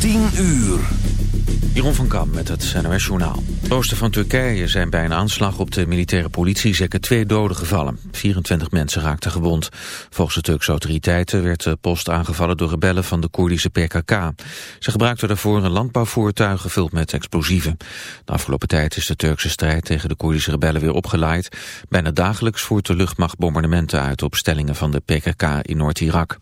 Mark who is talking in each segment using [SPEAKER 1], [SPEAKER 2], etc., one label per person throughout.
[SPEAKER 1] 10 uur.
[SPEAKER 2] Jeroen van Kam met het NOS Journaal. Het oosten van Turkije zijn bij een aanslag op de militaire politie zeker twee doden gevallen. 24 mensen raakten gewond. Volgens de Turkse autoriteiten werd de post aangevallen door rebellen van de Koerdische PKK. Ze gebruikten daarvoor een landbouwvoertuig gevuld met explosieven. De afgelopen tijd is de Turkse strijd tegen de Koerdische rebellen weer opgeleid. Bijna dagelijks voert de luchtmacht bombardementen uit op stellingen van de PKK in Noord-Irak.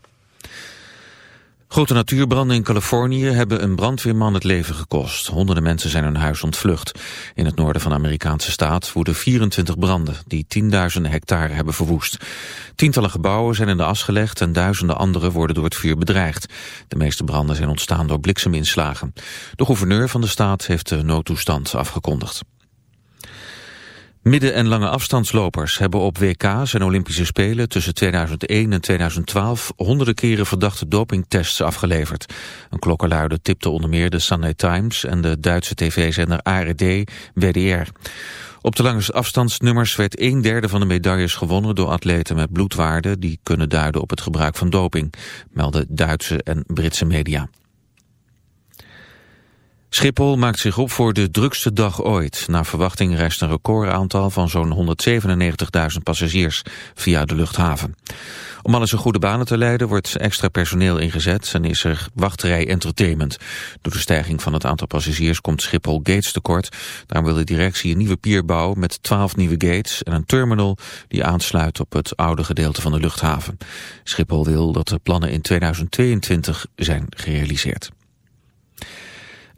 [SPEAKER 2] Grote natuurbranden in Californië hebben een brandweerman het leven gekost. Honderden mensen zijn hun huis ontvlucht. In het noorden van de Amerikaanse staat woeden 24 branden... die tienduizenden hectare hebben verwoest. Tientallen gebouwen zijn in de as gelegd... en duizenden andere worden door het vuur bedreigd. De meeste branden zijn ontstaan door blikseminslagen. De gouverneur van de staat heeft de noodtoestand afgekondigd. Midden- en lange afstandslopers hebben op WK's en Olympische Spelen tussen 2001 en 2012 honderden keren verdachte dopingtests afgeleverd. Een klokkenluider tipte onder meer de Sunday Times en de Duitse tv-zender ARD WDR. Op de lange afstandsnummers werd een derde van de medailles gewonnen door atleten met bloedwaarden die kunnen duiden op het gebruik van doping, melden Duitse en Britse media. Schiphol maakt zich op voor de drukste dag ooit. Naar verwachting reist een recordaantal van zo'n 197.000 passagiers via de luchthaven. Om alles in goede banen te leiden wordt extra personeel ingezet en is er wachtrij entertainment. Door de stijging van het aantal passagiers komt Schiphol gates tekort. Daarom wil de directie een nieuwe pier bouwen met 12 nieuwe gates en een terminal die aansluit op het oude gedeelte van de luchthaven. Schiphol wil dat de plannen in 2022 zijn gerealiseerd.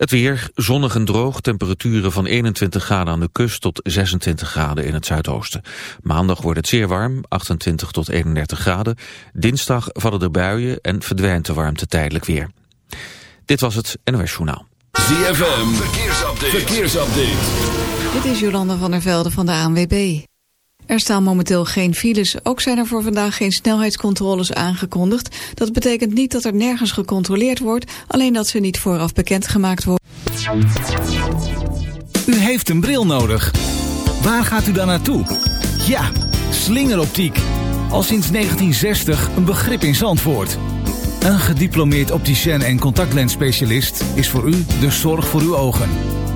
[SPEAKER 2] Het weer, zonnig en droog, temperaturen van 21 graden aan de kust tot 26 graden in het zuidoosten. Maandag wordt het zeer warm, 28 tot 31 graden. Dinsdag vallen er buien en verdwijnt de warmte tijdelijk weer. Dit was het NOS Journaal.
[SPEAKER 1] ZFM, verkeersupdate. verkeersupdate.
[SPEAKER 3] Dit is Jolanda van der Velde van de ANWB. Er staan momenteel geen files. Ook zijn er voor vandaag geen snelheidscontroles aangekondigd. Dat betekent niet dat er nergens gecontroleerd wordt, alleen dat ze niet vooraf bekendgemaakt worden.
[SPEAKER 4] U heeft een bril nodig. Waar gaat u dan naartoe? Ja, slingeroptiek. Al sinds 1960 een begrip in Zandvoort. Een gediplomeerd opticien en contactlensspecialist is voor u de zorg voor uw ogen.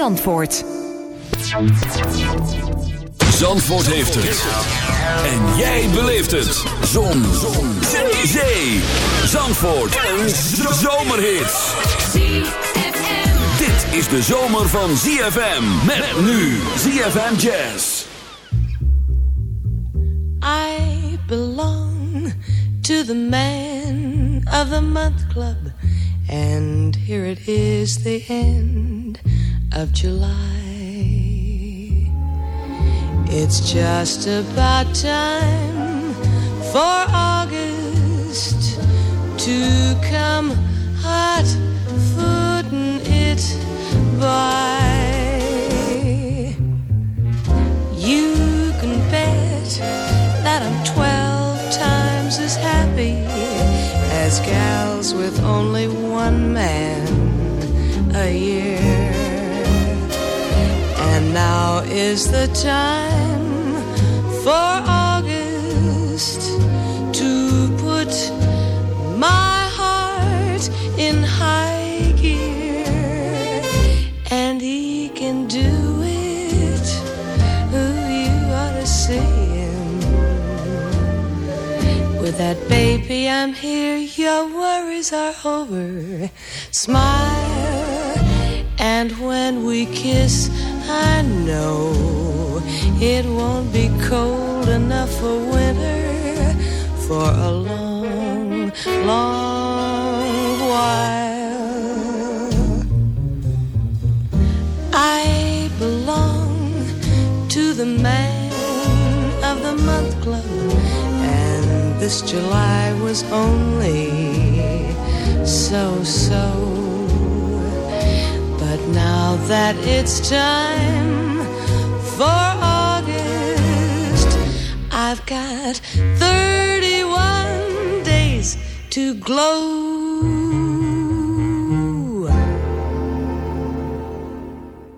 [SPEAKER 5] Zandvoort.
[SPEAKER 1] Zandvoort heeft het. En jij beleeft het. Zon. Zon. Zee. Zee. Zandvoort. Een zomerhit. Dit is de zomer van ZFM. Met nu ZFM Jazz.
[SPEAKER 6] I belong to the man of the month club. And here it is the end of July. It's just about time for August to come hot footing it by. You can bet that I'm twelve times as happy as gals with only one man a year. And now is the time for August to put my heart in high gear. And he can do it. Ooh, you ought to see him. With that baby, I'm here. Your worries are over. Smile. And when we kiss, I know it won't be cold enough for winter for a long, long while. I belong to the man of the month club and this July was only so so. Now that it's time for August, I've got 31 days to glow.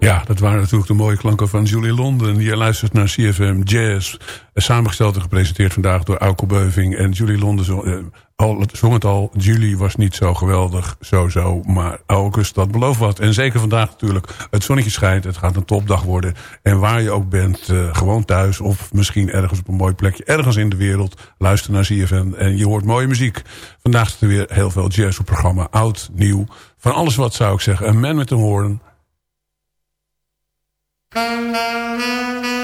[SPEAKER 7] Ja, dat waren natuurlijk de mooie klanken van Julie Londen. Je luistert naar CFM Jazz. Samengesteld en gepresenteerd vandaag door Auke Beuving. En Julie Londen zong, eh, zong het al. Julie was niet zo geweldig, zo. Maar August, dat belooft wat. En zeker vandaag natuurlijk. Het zonnetje schijnt. Het gaat een topdag worden. En waar je ook bent, uh, gewoon thuis. Of misschien ergens op een mooi plekje. Ergens in de wereld. Luister naar CFM. En je hoort mooie muziek. Vandaag is er weer heel veel jazz op programma. Oud, nieuw. Van alles wat zou ik zeggen. Een man met een hoorn. Música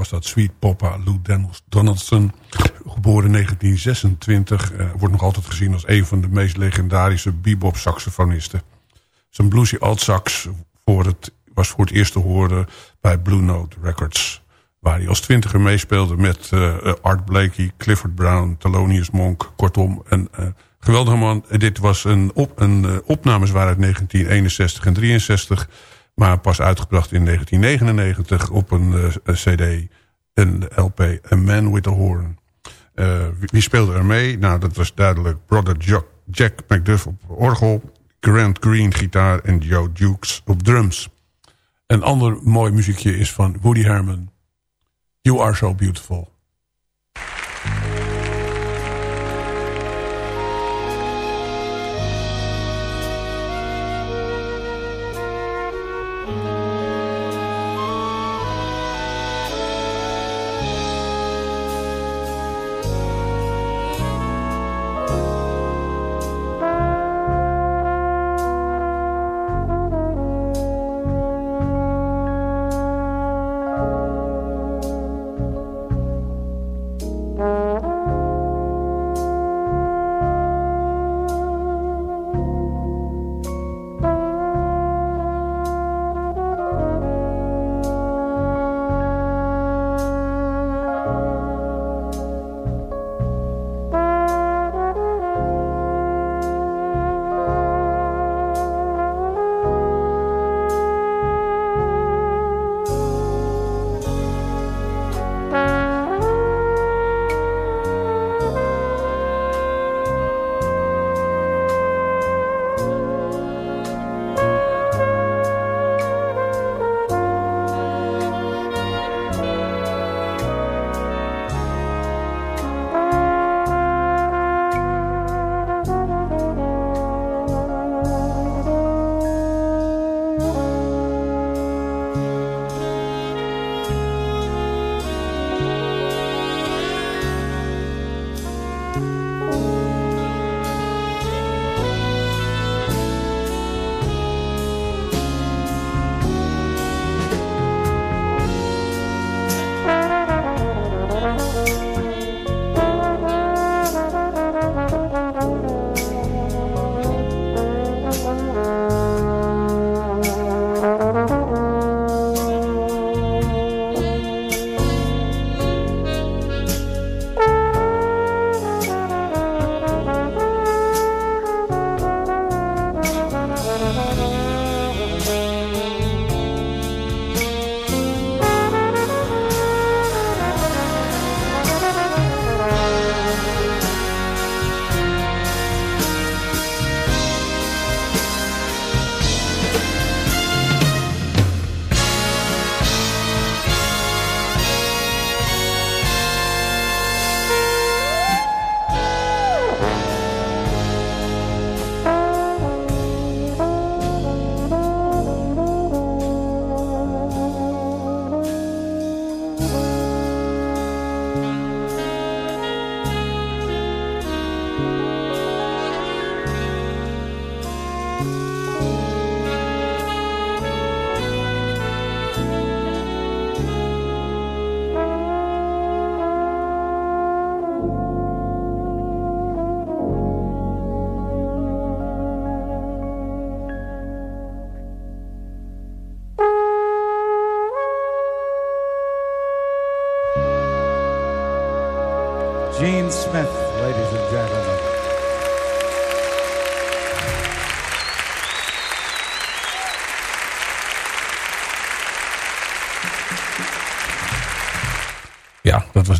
[SPEAKER 7] was dat Sweet Papa Lou Donaldson. Geboren in 1926. Uh, wordt nog altijd gezien als een van de meest legendarische bebop saxofonisten. Zijn bluesy alt sax voor het, was voor het eerst te horen bij Blue Note Records. Waar hij als twintiger meespeelde met uh, Art Blakey, Clifford Brown, Thelonious Monk. Kortom, een geweldige man. Dit was een, op, een opnames waren uit 1961 en 63 maar pas uitgebracht in 1999 op een uh, cd, een LP, A Man with a Horn. Uh, wie speelde er mee? Nou, dat was duidelijk Brother Jack, Jack McDuff op orgel... Grant Green gitaar en Joe Dukes op drums. Een ander mooi muziekje is van Woody Herman. You Are So Beautiful.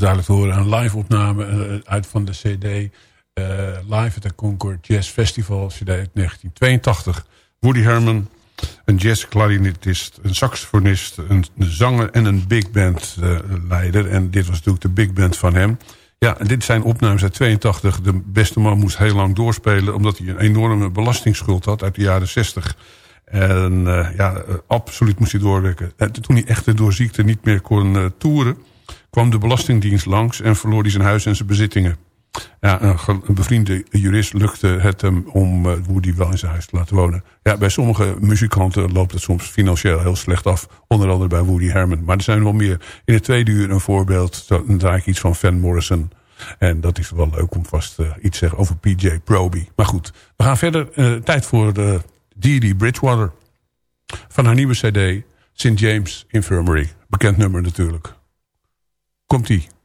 [SPEAKER 7] Duidelijk horen. Een live opname uh, uit van de cd uh, Live at the Concord Jazz Festival, cd uit 1982. Woody Herman, een jazzklarinetist, een saxofonist, een, zanger en een big band uh, leider. En dit was natuurlijk de big band van hem. Ja, en dit zijn opnames uit 82. De beste man moest heel lang doorspelen... omdat hij een enorme belastingsschuld had uit de jaren 60. En ja, absoluut moest hij doorwerken. En toen hij echt door ziekte niet meer kon uh, toeren... kwam de Belastingdienst langs en verloor hij zijn huis en zijn bezittingen. Ja, een, een bevriende jurist lukte het hem om Woody wel in zijn huis te laten wonen. Ja, bij sommige muzikanten loopt het soms financieel heel slecht af. Onder andere bij Woody Herman. Maar er zijn wel meer. In het tweede uur een voorbeeld. Dan draai ik iets van Van Morrison. En dat is wel leuk om vast uh, iets te zeggen over PJ Proby. Maar goed, we gaan verder. Uh, tijd voor de Dee Bridgewater. Van haar nieuwe cd, St. James Infirmary. Bekend nummer natuurlijk. Komt-ie.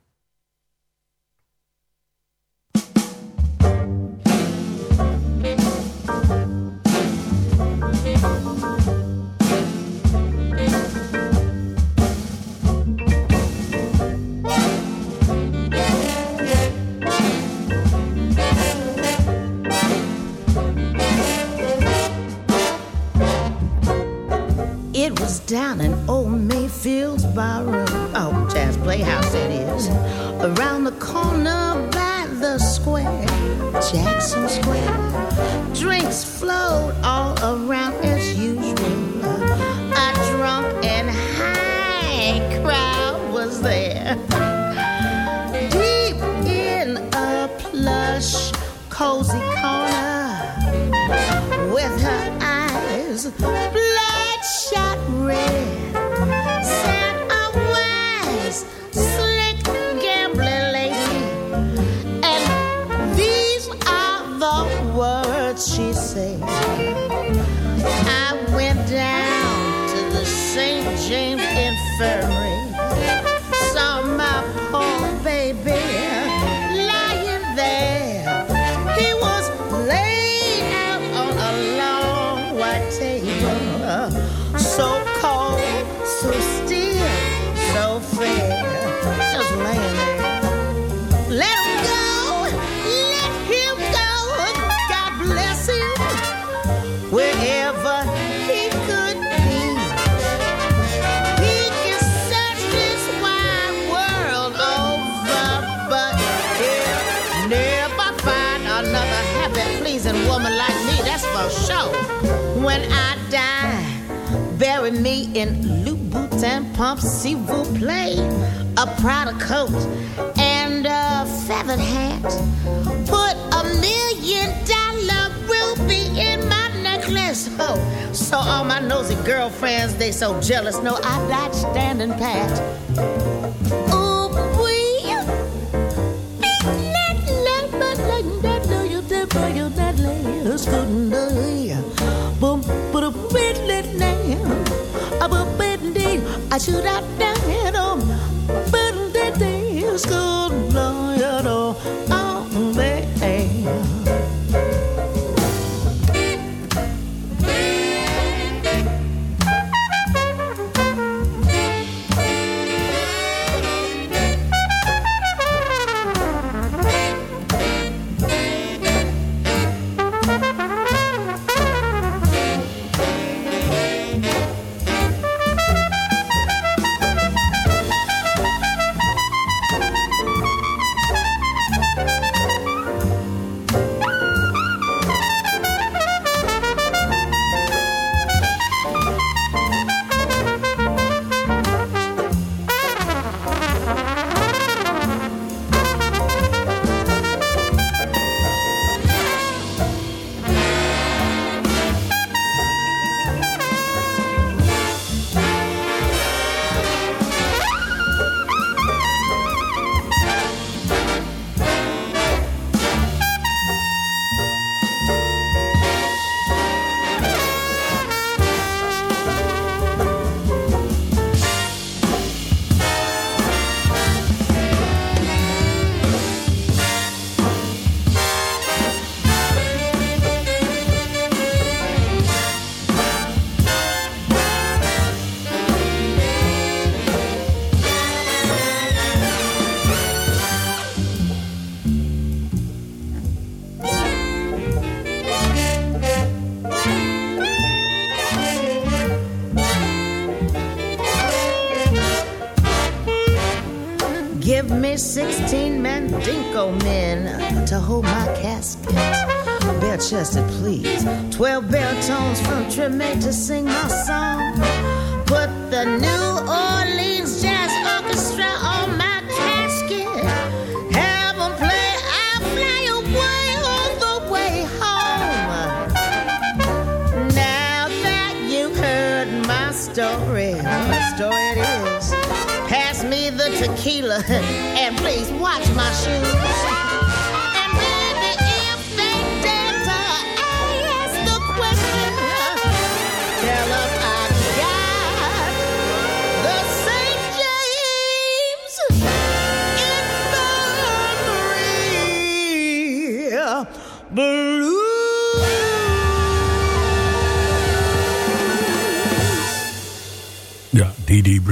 [SPEAKER 8] Infirmary. In Louboutins and pumps, s'il vous plaît. A Prada coat and a feathered hat. Put a million dollar ruby in my necklace. Oh, so all my nosy girlfriends, they so jealous. No, I died standing pat. I should have done it all, but the day is good, please. 12 baritones from Treme to sing my song. Put the New Orleans Jazz Orchestra on my casket. Have 'em play I'll Fly Away all the way home. Now that you heard my story, what story it is, pass me the tequila and please watch my shoes.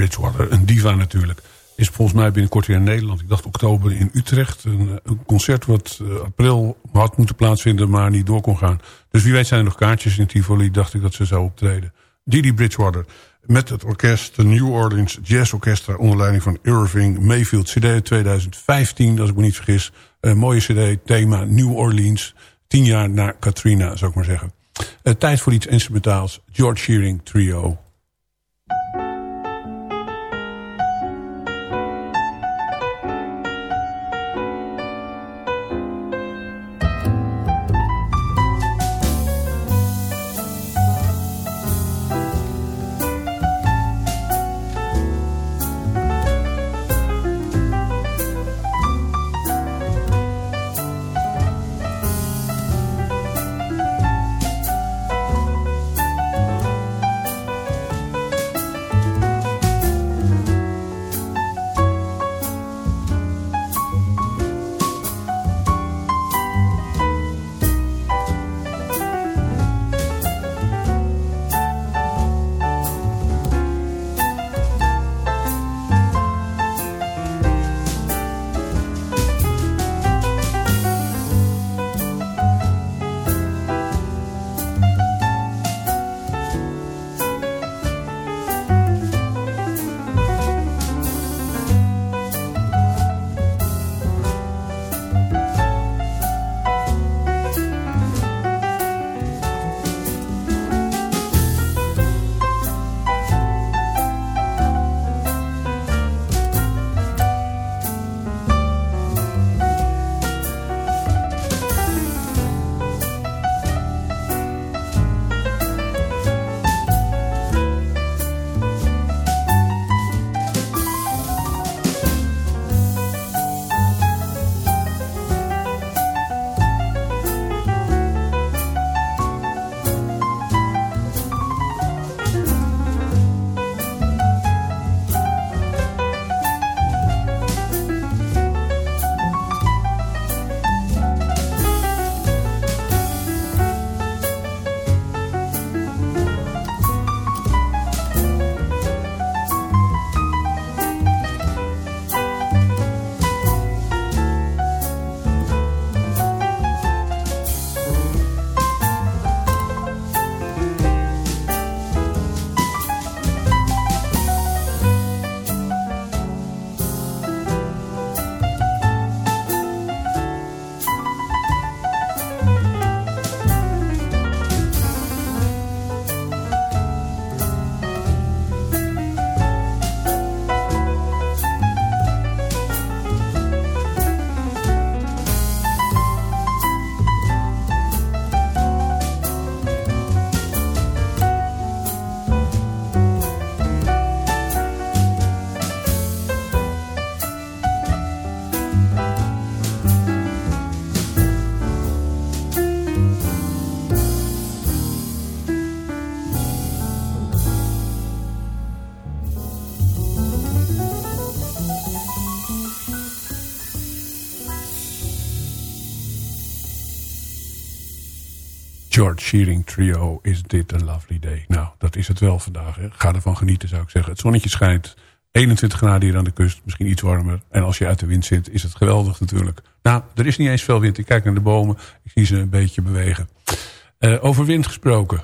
[SPEAKER 7] Bridgewater, een diva natuurlijk. Is volgens mij binnenkort weer in Nederland. Ik dacht oktober in Utrecht. Een, eh, een concert wat eh, april had moeten plaatsvinden, maar niet door kon gaan. Dus wie weet zijn er nog kaartjes in Tivoli. Dacht ik dat ze zou optreden. Didi Bridgewater met het orkest, de New Orleans Jazz Orchestra... onder leiding van Irving Mayfield. CD 2015, als ik me niet vergis. Een mooie cd, thema New Orleans. Tien jaar na Katrina, zou ik maar zeggen. Eh, tijd voor iets instrumentaals. George Shearing Trio. George Shearing Trio, is dit een lovely day. Nou, dat is het wel vandaag. Hè. Ga ervan genieten, zou ik zeggen. Het zonnetje schijnt. 21 graden hier aan de kust, misschien iets warmer. En als je uit de wind zit, is het geweldig natuurlijk. Nou, er is niet eens veel wind. Ik kijk naar de bomen, ik zie ze een beetje bewegen. Uh, over wind gesproken.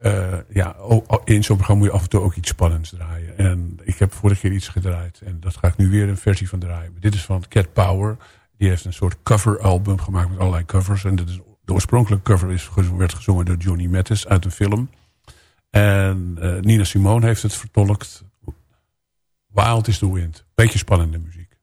[SPEAKER 7] Uh, ja, in zo'n programma moet je af en toe ook iets spannends draaien. En
[SPEAKER 9] ik heb vorige keer iets gedraaid. En dat ga ik nu weer een versie van draaien. dit is van Cat Power. Die heeft een soort cover album gemaakt met allerlei covers. En is, de oorspronkelijke cover is, werd gezongen door Johnny Mathis uit een film. En uh, Nina Simone heeft het vertolkt. Wild is the Wind. Beetje spannende muziek.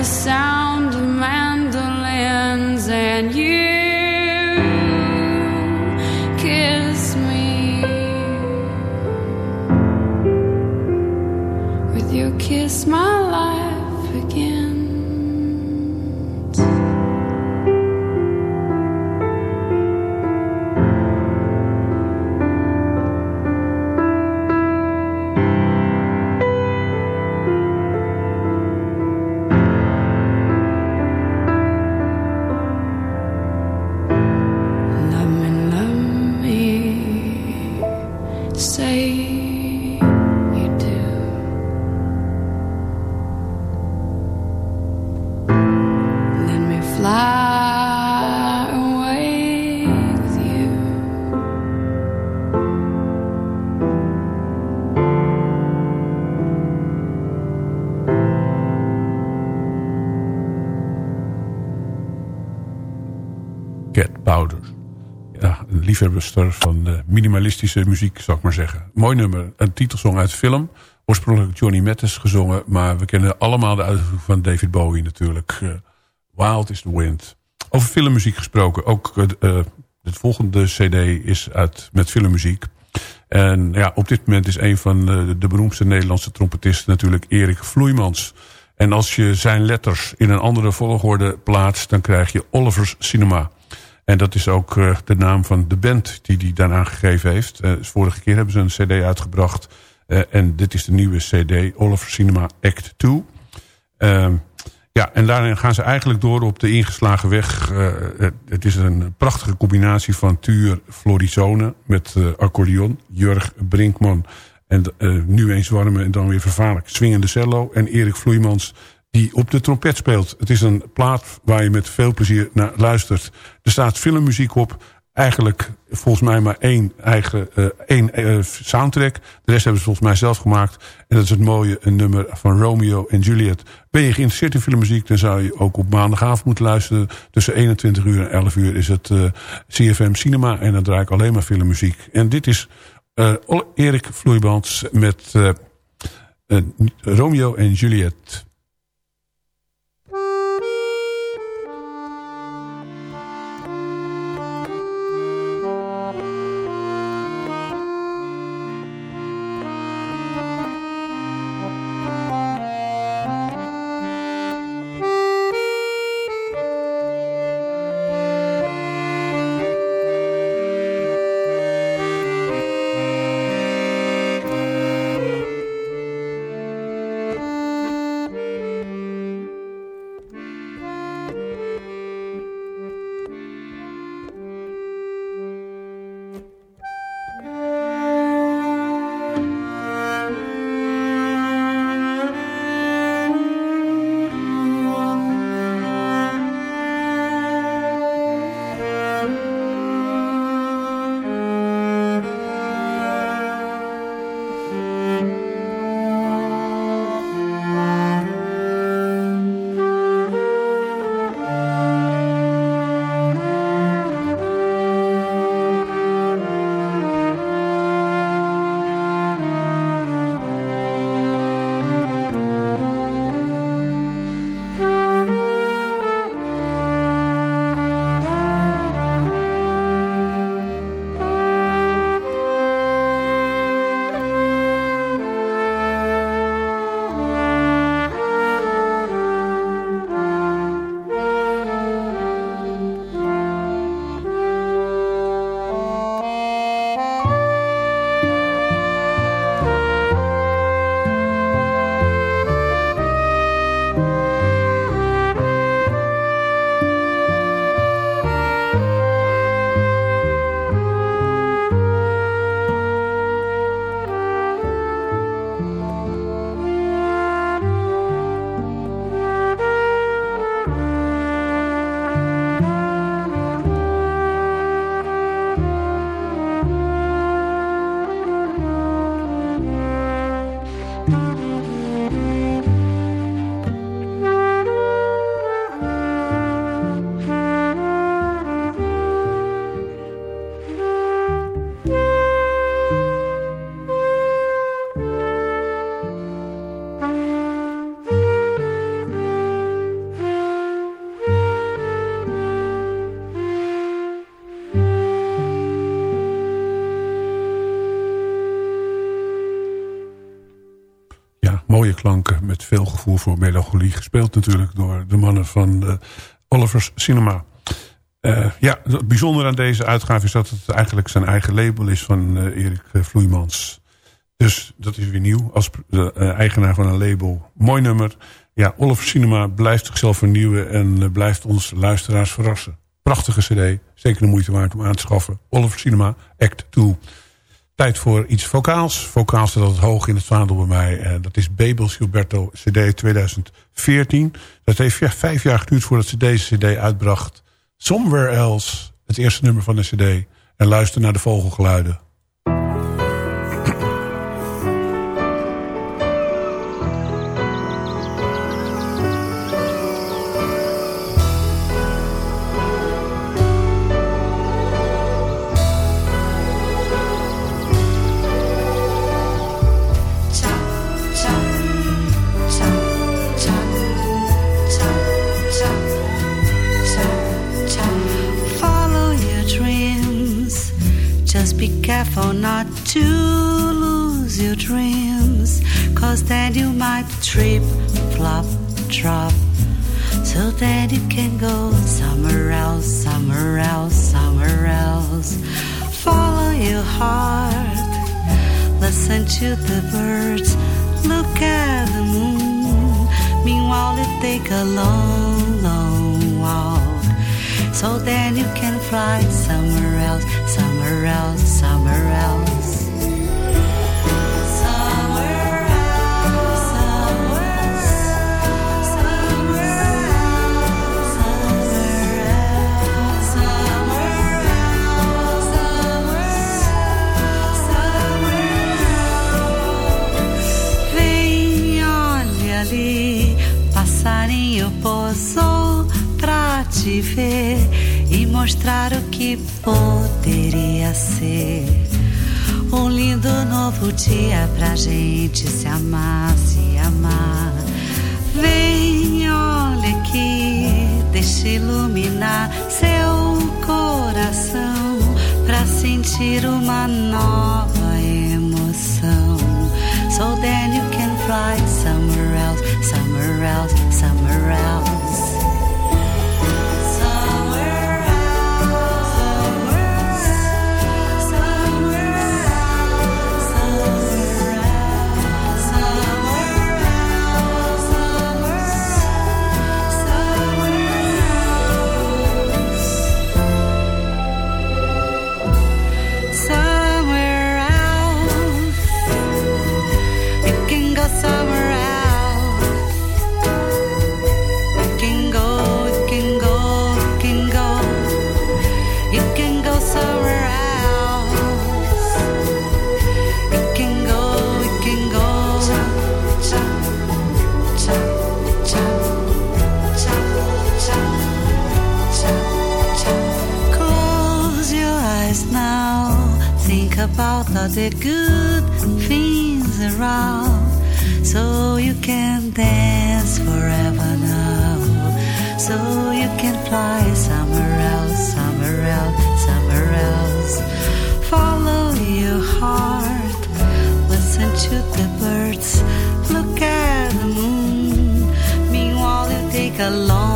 [SPEAKER 9] the sound of mandolins and you van minimalistische muziek, zou ik maar zeggen. Mooi nummer, een titelsong uit film. Oorspronkelijk Johnny Mathis gezongen, maar we kennen allemaal de uitvoering van David Bowie natuurlijk. Uh, Wild is the Wind. Over filmmuziek gesproken, ook uh, het volgende cd is uit, met filmmuziek. En ja, op dit moment is een van de, de beroemdste Nederlandse trompetisten natuurlijk Erik Vloeimans. En als je zijn letters in een andere volgorde plaatst, dan krijg je Oliver's Cinema. En dat is ook uh, de naam van de band die hij daarna gegeven heeft. Uh, vorige keer hebben ze een cd uitgebracht.
[SPEAKER 7] en dit is de nieuwe cd, Oliver Cinema Act 2. Ehm, ja, en daarin gaan ze eigenlijk door op de ingeslagen weg. het is een prachtige combinatie van Tuur Florizone met accordeon. Jurg Brinkman en nu eens warme en dan weer vervaarlijk swingende cello. En Erik Vloeimans die op de trompet speelt. Het is een plaat waar je met veel plezier naar luistert. Er staat filmmuziek op. Eigenlijk volgens mij maar één eigen uh, één, uh, soundtrack. De rest hebben ze volgens mij zelf gemaakt. En dat is het mooie een nummer van Romeo en Juliet. Ben je geïnteresseerd in filmmuziek... dan zou je ook op maandagavond moeten luisteren. Tussen 21 uur en 11 uur is het uh, CFM Cinema. En dan draai ik alleen maar filmmuziek. En dit is Erik Vloeibands met Romeo en Juliet. Klanken met veel gevoel voor melancholie. Gespeeld natuurlijk door de mannen van uh, Oliver's Cinema. Uh, ja, het bijzondere aan deze uitgave is dat het eigenlijk zijn eigen label is van uh, Erik Vloeimans. Dus dat is weer nieuw als eigenaar van een label. Mooi nummer. Ja, Oliver Cinema blijft zichzelf vernieuwen en blijft ons luisteraars verrassen. Prachtige cd, zeker de moeite waard om aan te schaffen. Oliver Cinema, Act 2. Tijd voor iets vocaals. Vocaal staat altijd hoog in het vaandel bij mij. Uh, dat is Bebels Gilberto CD 2014. Dat heeft vijf jaar geduurd voordat ze deze cd uitbracht. Somewhere Else, het eerste nummer van de cd. En luister naar de vogelgeluiden.
[SPEAKER 10] Might trip, flop, drop. So that you can go somewhere else, somewhere else, somewhere else. Follow your heart listen to the birds, look at the moon. Meanwhile, you take a long, long walk. So then you can fly somewhere else, somewhere else, somewhere else. Te ver e mostrar o que poderia ser. Um lindo novo dia pra gente se amar, se amar. Vem, olha aqui, deixa iluminar seu coração pra sentir uma nova emoção. So then you can fly somewhere else, somewhere else, somewhere else. The good things around. So you can dance forever now. So you can fly somewhere else, somewhere else, somewhere else. Follow your heart. Listen to the birds. Look at the moon. Meanwhile, you take a long,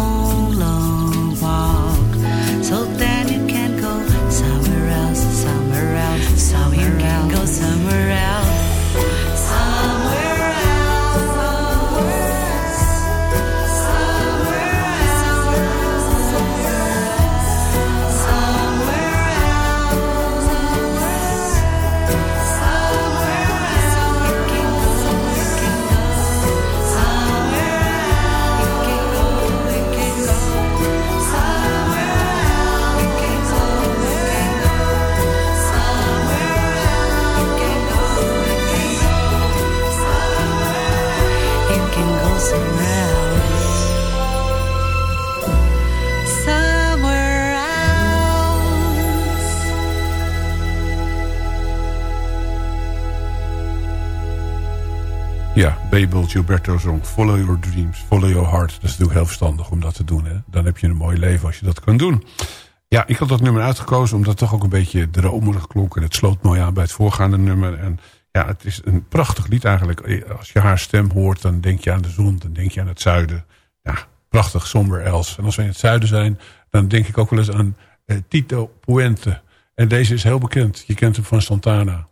[SPEAKER 7] Gilberto zong Follow Your Dreams, Follow Your Heart. Dat is natuurlijk heel verstandig om dat te doen. Hè? Dan heb je een mooi leven als je dat kan doen. Ja, ik had dat nummer uitgekozen omdat het toch ook een beetje dromerig klonk. En het sloot mooi aan bij het voorgaande nummer. En ja, het is een prachtig lied eigenlijk. Als je haar stem hoort, dan denk je aan de zon, dan denk je aan het zuiden. Ja, prachtig, somber els. En als we in het zuiden zijn, dan denk ik ook wel eens aan eh, Tito Puente. En deze is heel bekend. Je kent hem van Santana.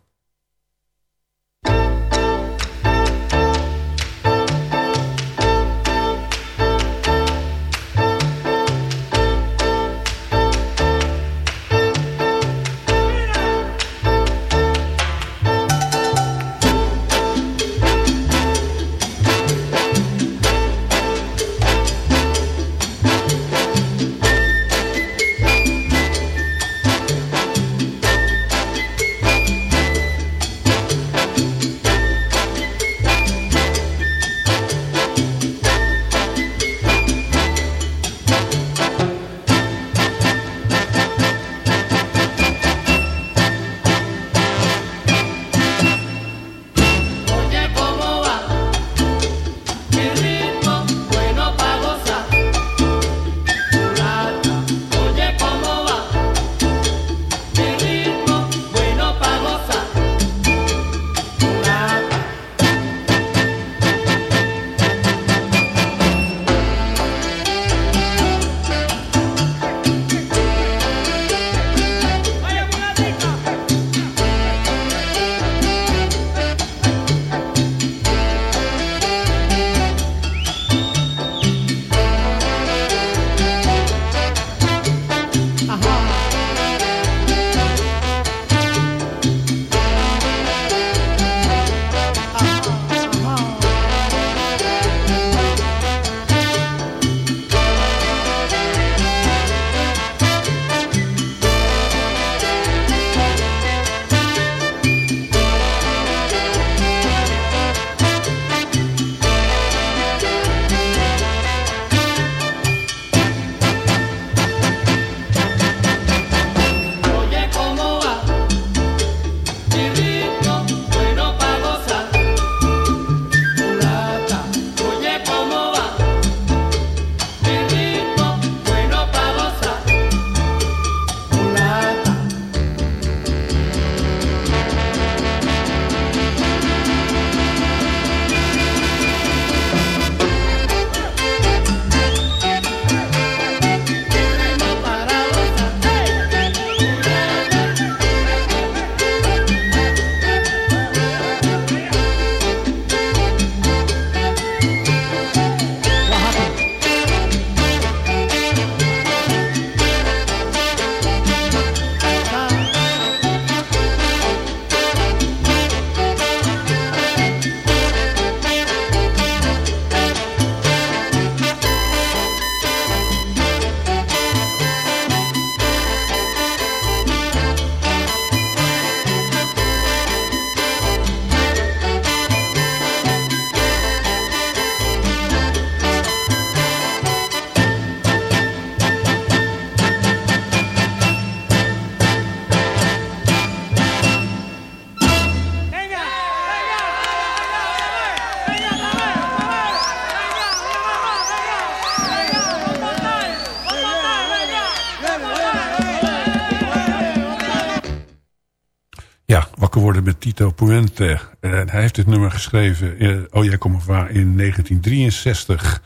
[SPEAKER 7] Geschreven, in, oh jij komt waar, in 1963.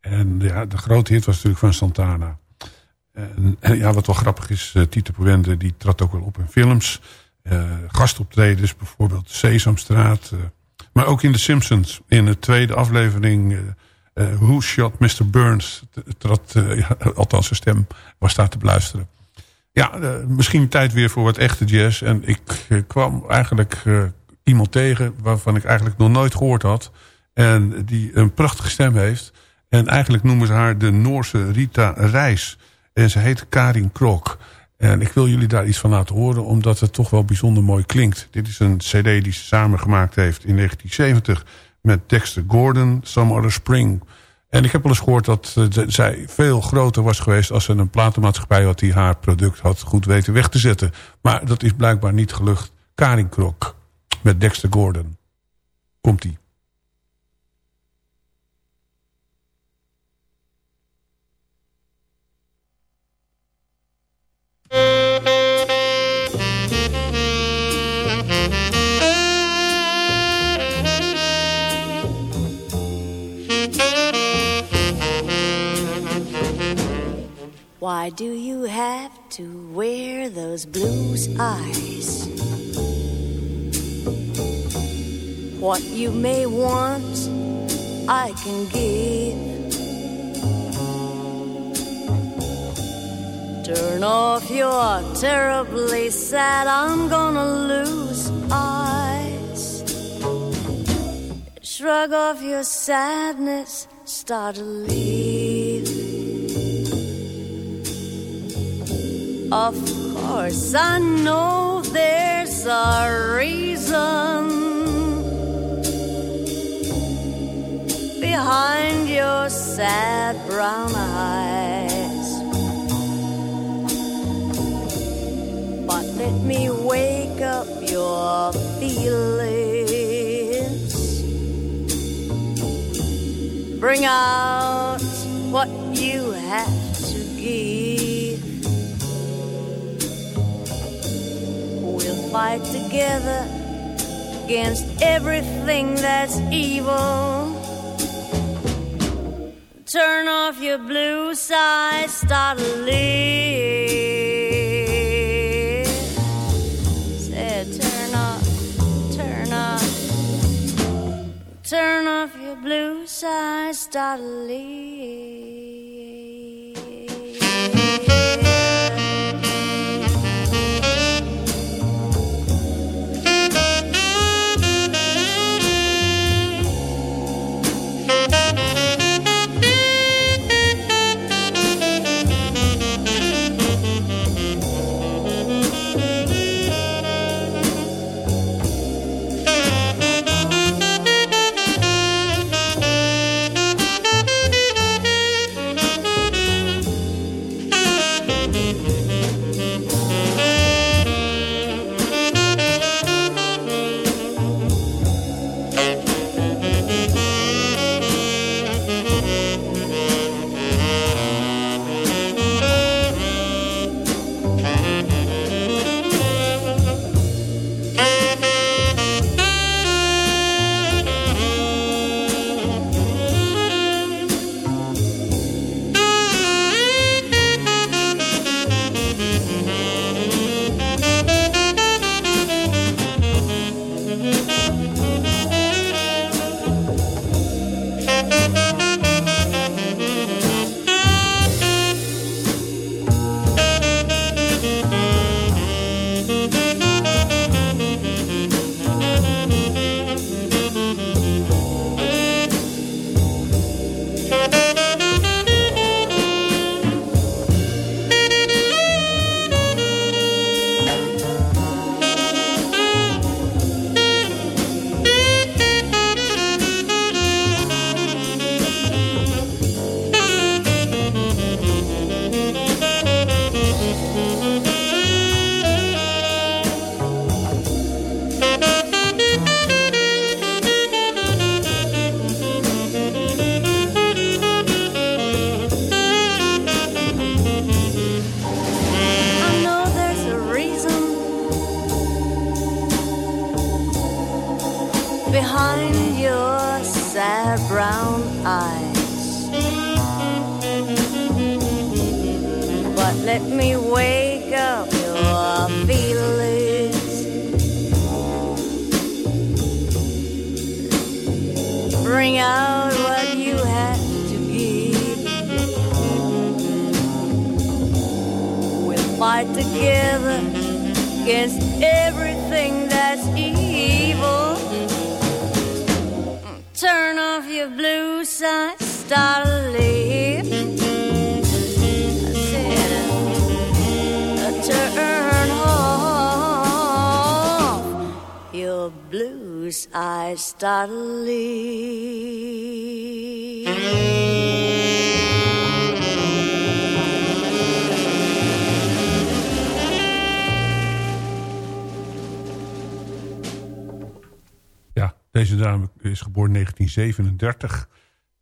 [SPEAKER 7] En ja, de grote hit was natuurlijk van Santana. En, en ja, wat wel grappig is, uh, Tito Puente die trad ook wel op in films. Uh, gastoptredens, bijvoorbeeld Sesamstraat. Uh, maar ook in The Simpsons. In de tweede aflevering Who Shot Mr. Burns. Trad, althans zijn stem was daar te beluisteren. Ja, uh, misschien tijd weer voor wat echte jazz. En ik uh, kwam eigenlijk uh, iemand tegen waarvan ik eigenlijk nog nooit gehoord had. En die een prachtige stem heeft. En eigenlijk noemen ze haar de Noorse Rita Reis. En ze heet Karin Krok. En ik wil jullie daar iets van laten horen, omdat het toch wel bijzonder mooi klinkt. Dit is een cd die ze samengemaakt heeft in 1970 met Dexter Gordon, Some Other Spring... En ik heb wel eens gehoord dat uh, zij veel groter was geweest... als ze een platenmaatschappij had die haar product had goed weten weg te zetten. Maar dat is blijkbaar niet gelukt. Karin Krok met Dexter Gordon. Komt-ie.
[SPEAKER 11] Why do you have to wear those blue eyes? What you may want, I can give. Turn off your terribly sad, I'm gonna lose eyes. Shrug off your sadness, start to leave. Of course, I know there's a reason behind your sad brown eyes. But let me wake up your feelings, bring out what you have to give. We'll fight together against everything that's evil. Turn off your blue side, start to live. Said, turn off, turn off, turn off your blue side, start to live.
[SPEAKER 7] Ja, deze dame is geboren in 1937.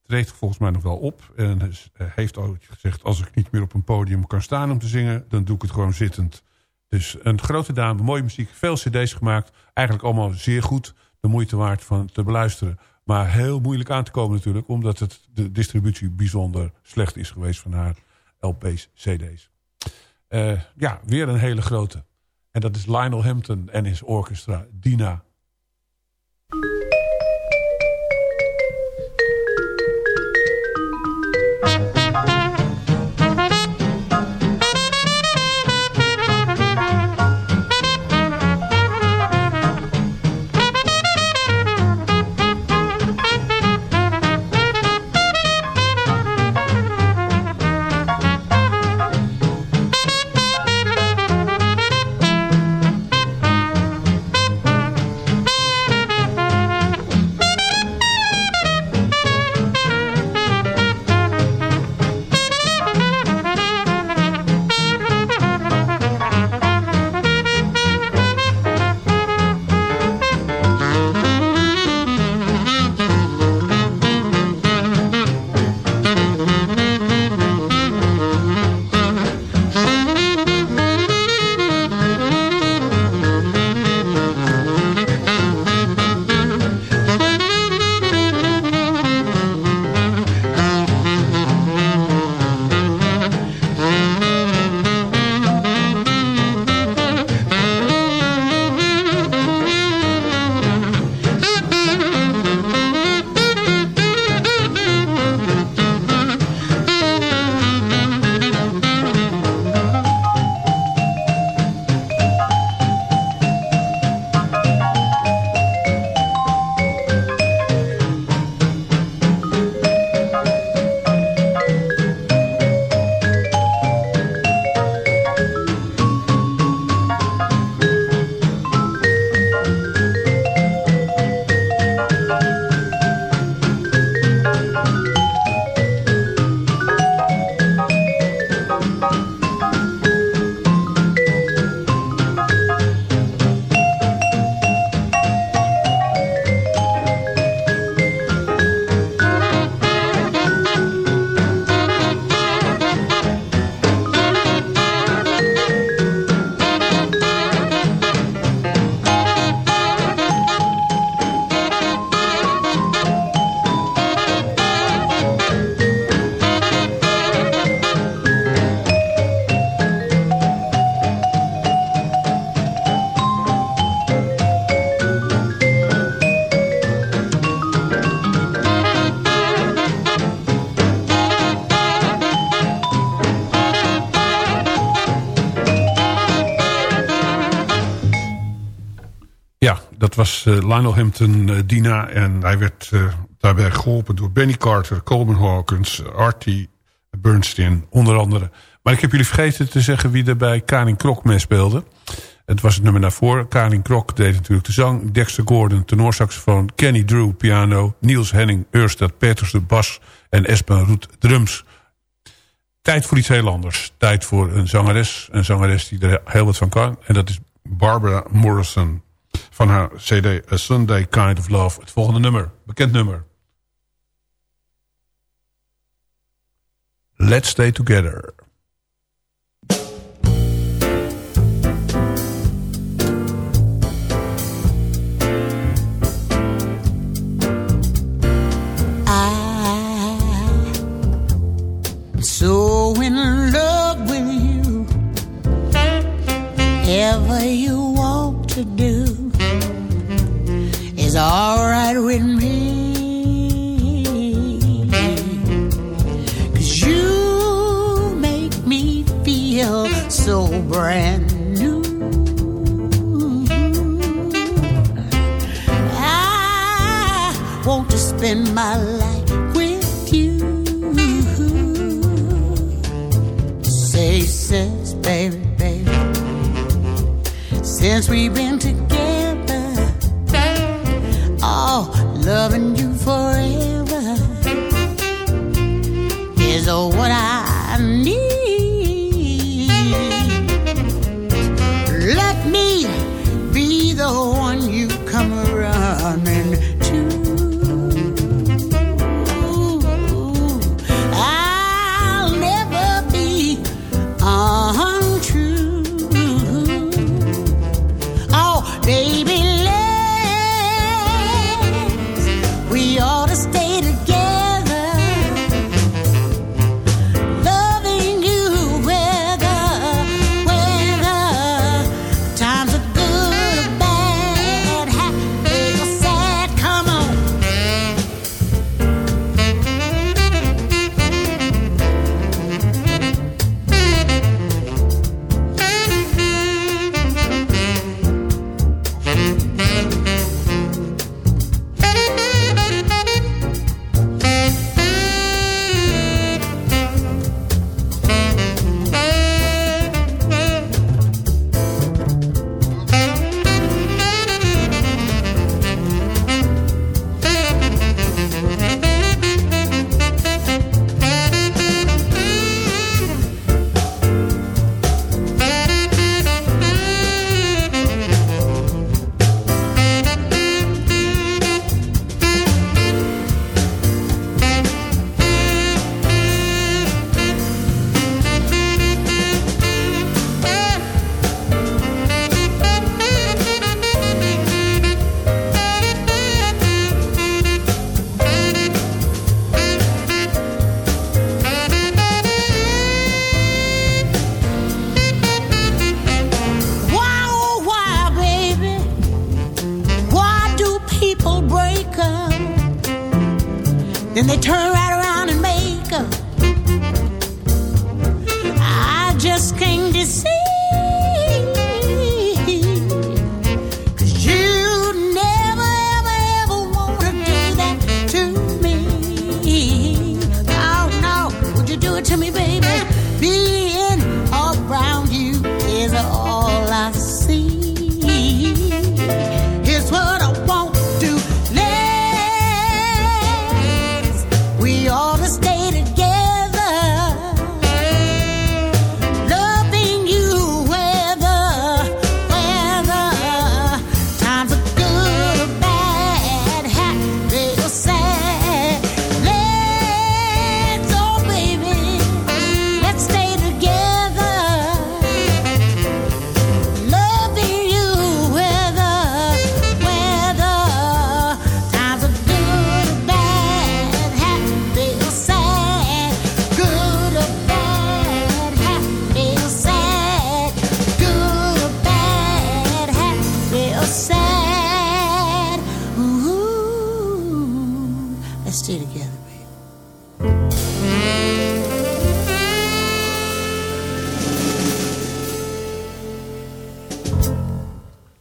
[SPEAKER 7] Treedt volgens mij nog wel op. En heeft ooit gezegd... als ik niet meer op een podium kan staan om te zingen... dan doe ik het gewoon zittend. Dus een grote dame, mooie muziek. Veel cd's gemaakt. Eigenlijk allemaal zeer goed. De moeite waard van te beluisteren. Maar heel moeilijk aan te komen natuurlijk... omdat het, de distributie bijzonder slecht is geweest van haar LP's, cd's. Eh, ja, weer een hele grote. En dat is Lionel Hampton en his orchestra Dina. Eh, Lionel Hampton, eh, Dina. En hij werd eh, daarbij geholpen door Benny Carter, Coleman Hawkins, Artie Bernstein, onder andere. Maar ik heb jullie vergeten te zeggen wie er bij Karin Krok meespeelde. Het was het nummer daarvoor. Karin Krok deed natuurlijk de zang. Dexter Gordon, tenorsaxofoon. Kenny Drew, piano. Niels Henning, Eurstad Peters, de bas. En Espen Roet, drums. Tijd voor iets heel anders. Tijd voor een zangeres. Een zangeres die er heel wat van kan. En dat is Barbara Morrison. van haar cd A Sunday Kind of Love. Het volgende nummer, bekend nummer. Let's Stay Together.
[SPEAKER 8] I so in love with you ever you me. Cause you make me feel so brand new. I want to spend my life with you. Say, says, baby, baby. Since we've been together, loving you forever is what I need. Let me be the one you come running to.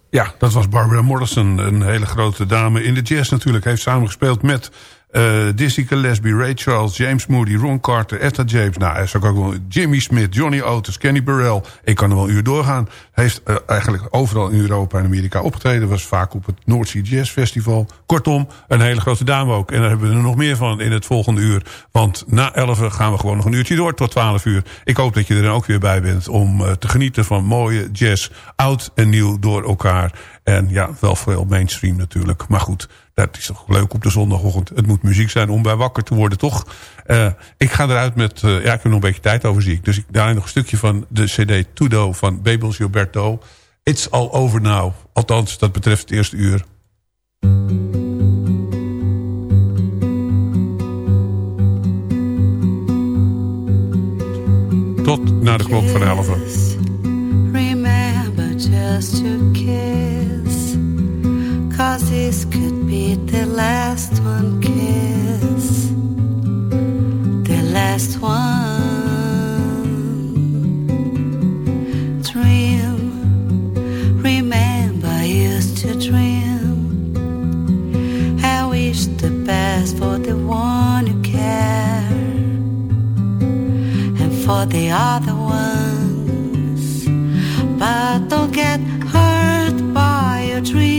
[SPEAKER 7] Ja, dat was Barbara Morrison, een hele grote dame in de jazz natuurlijk. Heeft samengespeeld met eh Dizzy Gillespie, Ray Charles, James Moody, Ron Carter, Etta James. Nou, is ook, ook wel Jimmy Smith, Johnny Otis, Kenny Burrell. Ik kan er wel een uur doorgaan. Heeft eh, eigenlijk overal in Europa en Amerika opgetreden. Was vaak op het Sea Jazz Festival. Kortom, een hele grote dame ook. En daar hebben we er nog meer van in het volgende uur. Want na 11 gaan we gewoon nog een uurtje door tot 12 uur. Ik hoop dat je er dan ook weer bij bent om eh, te genieten van mooie jazz. Oud en nieuw door elkaar. En ja, wel veel mainstream natuurlijk. Maar goed, dat is toch leuk op de zondagochtend. Het moet muziek zijn om bij wakker te worden, toch? Eh, ik ga eruit met... eh, ja, ik heb nog een beetje tijd over, zie ik. Dus ik daar nog een stukje van de cd Tudo van Bebel Gilberto. It's all over now. Althans, dat betreft het eerste uur. Tot na de klok van 11.
[SPEAKER 8] Remember just to kiss. Cause this could
[SPEAKER 10] the last one kiss. The last one. Dream, remember I used to dream. I wish the best for the one who care and for the other ones. But don't get hurt by your dreams,